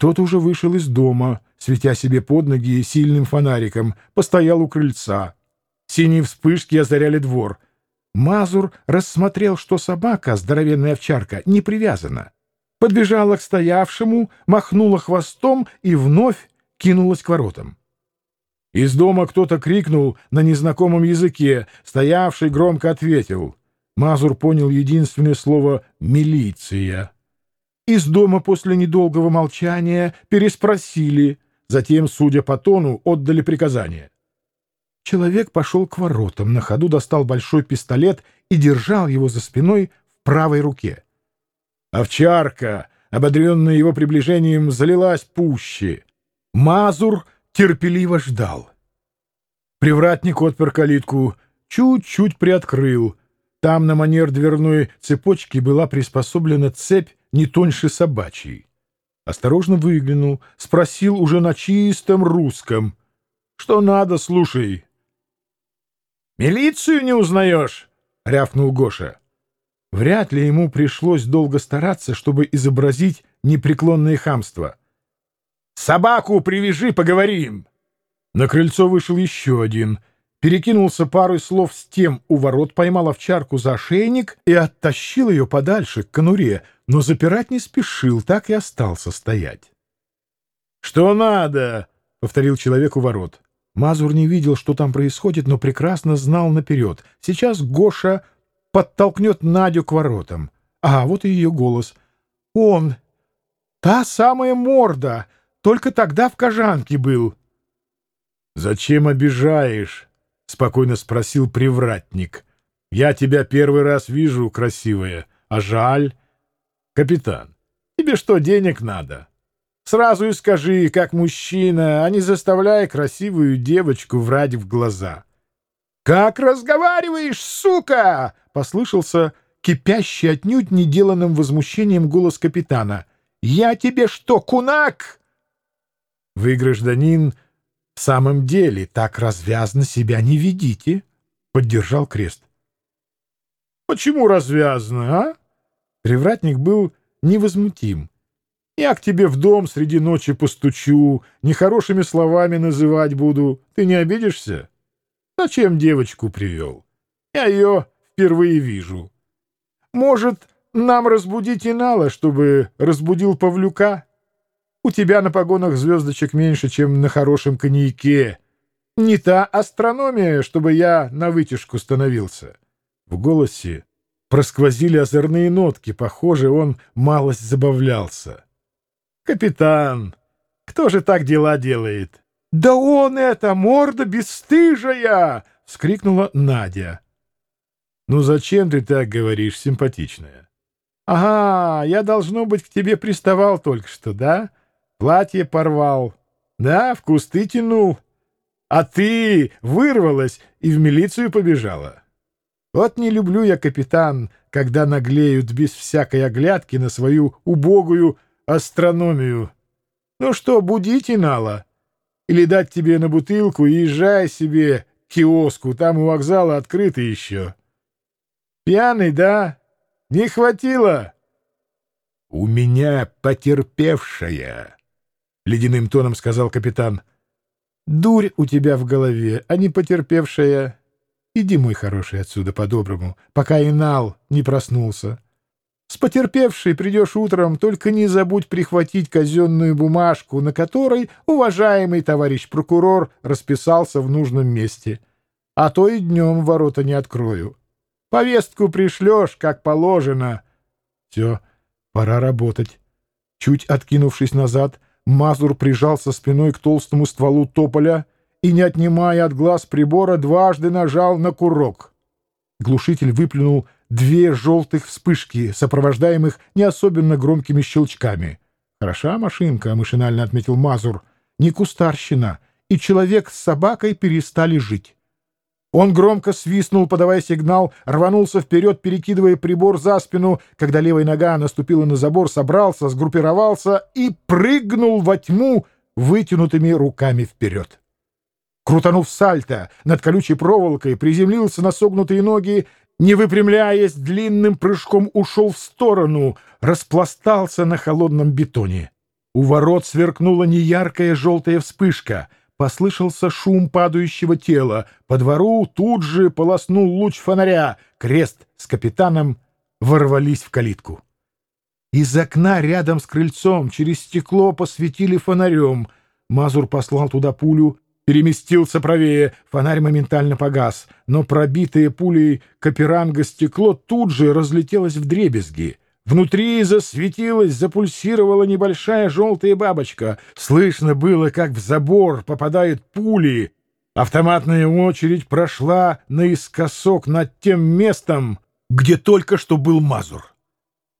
Кто-то уже вышел из дома, светя себе под ноги сильным фонариком, постоял у крыльца. Синие вспышки озаряли двор. Мазур рассмотрел, что собака, здоровенная овчарка, не привязана. Подбежала к стоявшему, махнула хвостом и вновь кинулась к воротам. Из дома кто-то крикнул на незнакомом языке, стоявший громко ответил. Мазур понял единственное слово «милиция». Из дома после недолгого молчания переспросили, затем, судя по тону, отдали приказание. Человек пошел к воротам, на ходу достал большой пистолет и держал его за спиной в правой руке. Овчарка, ободренная его приближением, залилась пуще. Мазур терпеливо ждал. Привратник отпер калитку, чуть-чуть приоткрыл. Там на манер дверной цепочки была приспособлена цепь не тоньше собачьей. Осторожно выглянул, спросил уже на чистом русском. — Что надо, слушай. — Милицию не узнаешь? — рявкнул Гоша. Вряд ли ему пришлось долго стараться, чтобы изобразить непреклонное хамство. «Собаку привяжи, поговорим!» На крыльцо вышел еще один. Перекинулся парой слов с тем у ворот, поймал овчарку за ошейник и оттащил ее подальше, к конуре, но запирать не спешил, так и остался стоять. «Что надо?» — повторил человек у ворот. Мазур не видел, что там происходит, но прекрасно знал наперед. Сейчас Гоша подтолкнет Надю к воротам. А, вот и ее голос. «Он! Та самая морда!» Только тогда в Кожанке был. — Зачем обижаешь? — спокойно спросил привратник. — Я тебя первый раз вижу, красивая, а жаль. — Капитан, тебе что, денег надо? Сразу и скажи, как мужчина, а не заставляй красивую девочку врать в глаза. — Как разговариваешь, сука! — послышался кипящий отнюдь неделанным возмущением голос капитана. — Я тебе что, кунак? — вы, гражданин, в самом деле так развязно себя не ведите, — поддержал крест. — Почему развязно, а? Привратник был невозмутим. Я к тебе в дом среди ночи постучу, нехорошими словами называть буду. Ты не обидишься? Зачем девочку привел? Я ее впервые вижу. Может, нам разбудить Инала, чтобы разбудил Павлюка? — у тебя на погонах звездочек меньше, чем на хорошем коньяке. Не та астрономия, чтобы я на вытяжку становился. В голосе просквозили озорные нотки. Похоже, он малость забавлялся. «Капитан, кто же так дела делает?» «Да он это, морда бесстыжая!» — вскрикнула Надя. «Ну зачем ты так говоришь, симпатичная?» «Ага, я, должно быть, к тебе приставал только что, да?» Платье порвал. Да, в кусты тянул. А ты вырвалась и в милицию побежала. Вот не люблю я, капитан, когда наглеют без всякой оглядки на свою убогую астрономию. Ну что, будите Нала? Или дать тебе на бутылку и езжай себе к киоску, там у вокзала открыто еще. Пьяный, да? Не хватило? У меня потерпевшая. — ледяным тоном сказал капитан. «Дурь у тебя в голове, а не потерпевшая. Иди, мой хороший, отсюда по-доброму, пока Инал не проснулся. С потерпевшей придешь утром, только не забудь прихватить казенную бумажку, на которой уважаемый товарищ прокурор расписался в нужном месте. А то и днем ворота не открою. Повестку пришлешь, как положено. Все, пора работать». Чуть откинувшись назад, — Мазур прижался спиной к толстому стволу тополя и, не отнимая от глаз прибора, дважды нажал на курок. Глушитель выплюнул две желтых вспышки, сопровождаемых не особенно громкими щелчками. «Хороша машинка», — машинально отметил Мазур, — «не кустарщина, и человек с собакой перестали жить». Он громко свистнул, подавая сигнал, рванулся вперед, перекидывая прибор за спину. Когда левая нога наступила на забор, собрался, сгруппировался и прыгнул во тьму вытянутыми руками вперед. Крутанув сальто над колючей проволокой, приземлился на согнутые ноги, не выпрямляясь, длинным прыжком ушел в сторону, распластался на холодном бетоне. У ворот сверкнула неяркая желтая вспышка. Послышался шум падающего тела. По двору тут же полоснул луч фонаря. Крест с капитаном ворвались в калитку. Из окна рядом с крыльцом через стекло посветили фонарем. Мазур послал туда пулю, переместился правее, фонарь моментально погас, но пробитое пулей каперанга стекло тут же разлетелось в дребезги. Внутри засветилась, запульсировала небольшая желтая бабочка. Слышно было, как в забор попадают пули. Автоматная очередь прошла наискосок над тем местом, где только что был Мазур.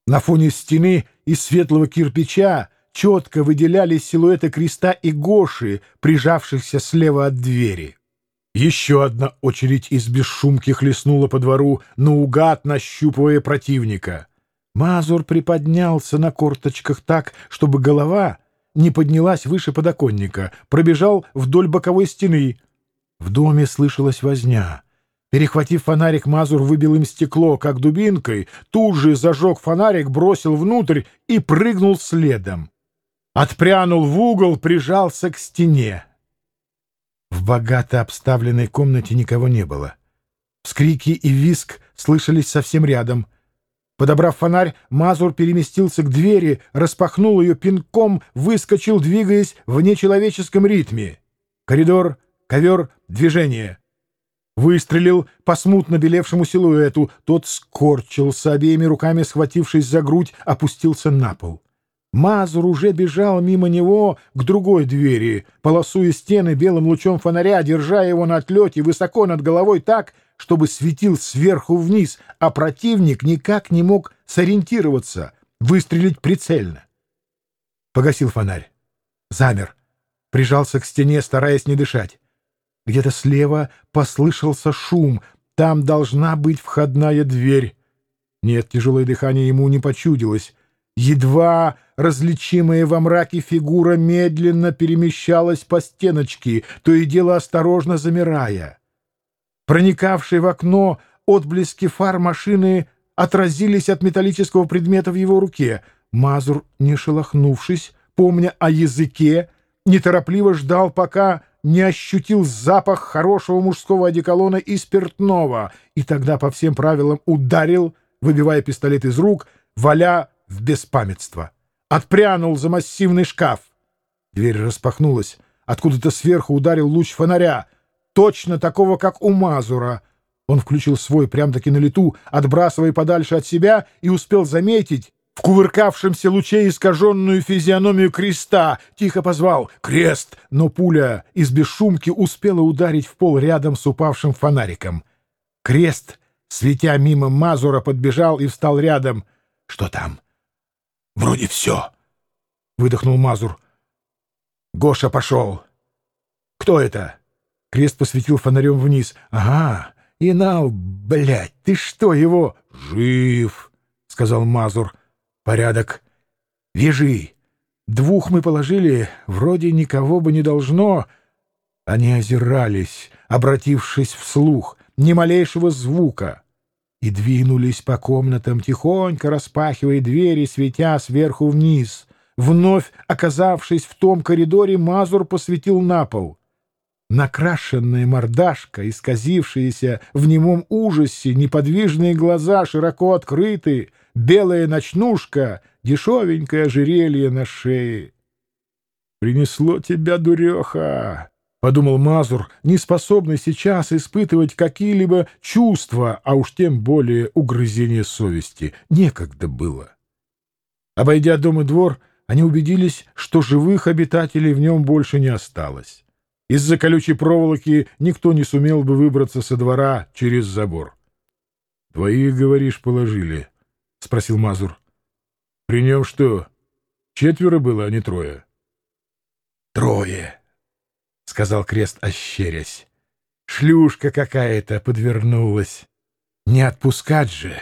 На фоне стены из светлого кирпича четко выделялись силуэты креста и Гоши, прижавшихся слева от двери. Еще одна очередь из бесшумки хлестнула по двору, наугад нащупывая противника. Мазур приподнялся на корточках так, чтобы голова не поднялась выше подоконника, пробежал вдоль боковой стены. В доме слышалась возня — Перехватив фонарик, Мазур выбил им стекло, как дубинкой, тут же зажег фонарик, бросил внутрь и прыгнул следом. Отпрянул в угол, прижался к стене. В богато обставленной комнате никого не было. Вскрики и виск слышались совсем рядом. Подобрав фонарь, Мазур переместился к двери, распахнул ее пинком, выскочил, двигаясь в нечеловеческом ритме. Коридор, ковер, движение. Выстрелил по смутно белевшему силуэту. Тот скорчился, обеими руками схватившись за грудь, опустился на пол. Мазур уже бежал мимо него к другой двери, полосуя стены белым лучом фонаря, держа его на отлете высоко над головой так, чтобы светил сверху вниз, а противник никак не мог сориентироваться, выстрелить прицельно. Погасил фонарь. Замер. Прижался к стене, стараясь не дышать. Где-то слева послышался шум. Там должна быть входная дверь. Нет, тяжелое дыхание ему не почудилось. Едва различимая во мраке фигура медленно перемещалась по стеночке, то и дело осторожно замирая. Проникавшие в окно отблески фар машины отразились от металлического предмета в его руке. Мазур, не шелохнувшись, помня о языке, неторопливо ждал, пока не ощутил запах хорошего мужского одеколона и спиртного, и тогда по всем правилам ударил, выбивая пистолет из рук, валя в беспамятство. Отпрянул за массивный шкаф. Дверь распахнулась. Откуда-то сверху ударил луч фонаря, точно такого, как у Мазура. Он включил свой прям-таки на лету, отбрасывая подальше от себя, и успел заметить, в кувыркавшемся луче искаженную физиономию креста, тихо позвал «Крест!», но пуля из бесшумки успела ударить в пол рядом с упавшим фонариком. Крест, светя мимо Мазура, подбежал и встал рядом. «Что там?» «Вроде все», — выдохнул Мазур. «Гоша пошел». «Кто это?» Крест посветил фонарем вниз. «Ага, Инал, блядь, ты что его?» «Жив», — сказал Мазур. Порядок. Вяжи. Двух мы положили, вроде никого бы не должно. Они озирались, обратившись вслух, ни малейшего звука, и двинулись по комнатам, тихонько распахивая двери, светя сверху вниз. Вновь оказавшись в том коридоре, Мазур посветил на пол. Накрашенная мордашка, исказившаяся в немом ужасе, неподвижные глаза широко открыты, белая ночнушка, дешевенькое ожерелье на шее. «Принесло тебя, дуреха!» — подумал Мазур, не способный сейчас испытывать какие-либо чувства, а уж тем более угрызение совести. Некогда было. Обойдя дом и двор, они убедились, что живых обитателей в нем больше не осталось. Из-за колючей проволоки никто не сумел бы выбраться со двора через забор. — Твоих, говоришь, положили, — спросил Мазур. — При нем что, четверо было, а не трое? — Трое, — сказал Крест, ощерясь. Шлюшка какая-то подвернулась. Не отпускать же.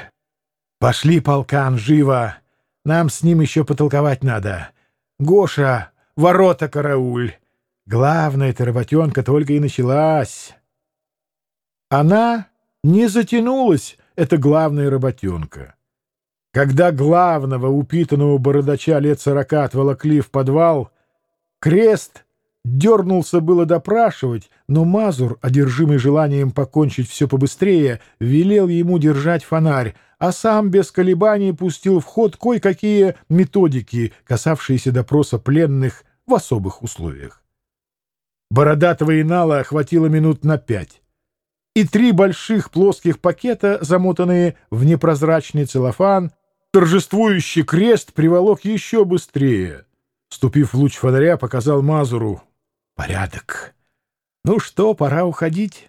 Пошли, полкан, живо. Нам с ним еще потолковать надо. Гоша, ворота карауль. Главная-то работенка только и началась. Она не затянулась, эта главная работенка. Когда главного упитанного бородача лет сорока отволокли в подвал, крест дернулся было допрашивать, но Мазур, одержимый желанием покончить все побыстрее, велел ему держать фонарь, а сам без колебаний пустил в ход кое-какие методики, касавшиеся допроса пленных в особых условиях. Бородатого инала охватило минут на пять, и три больших плоских пакета, замотанные в непрозрачный целлофан, торжествующий крест приволок еще быстрее. Ступив в луч фонаря, показал Мазуру. «Порядок. Ну что, пора уходить».